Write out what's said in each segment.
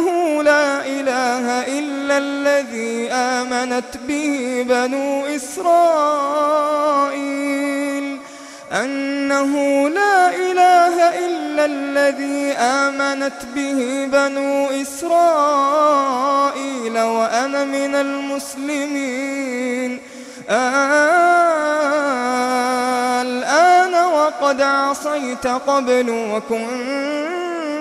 أنه لا إله إلا الذي آمنت به بنو إسرائيل. أنه لا إله إلا الذي آمنت به بنو إسرائيل وأنا من المسلمين. آه، الآن وقد عصيت قبل وكنت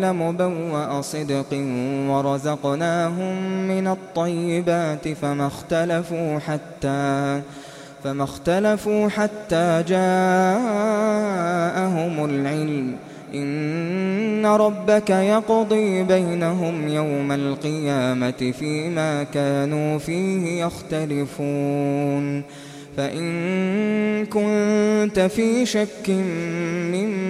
الْفُضْلَ مُبَوَّأَ صِدْقٍ وَرَزَقْنَاهُمْ مِنَ الطَّيِّبَاتِ فَمَا اخْتَلَفُوا حَتَّى فما اختلفوا حتى جاءهم العلم. إن ربك يقضي بينهم يوم القيامة فيما كانوا فيه يختلفون. فإن كنت في شك مما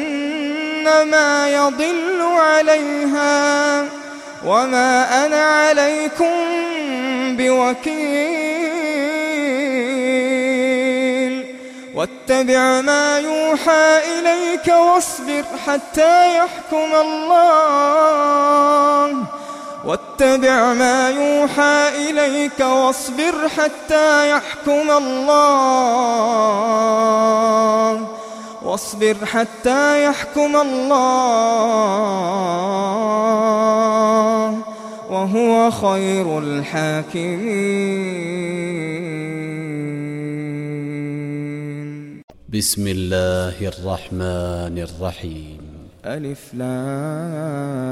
إنما يضل عليها وما أنا عليكم بوكيل. واتبع ما يوحى إليك واصبر حتى يحكم الله. واتبع ما يوحى إليك واصبر حتى يحكم الله. واصبر حتى يحكم الله وهو خير الحاكمين. بسم الله الرحمن الرحيم. ألف لام.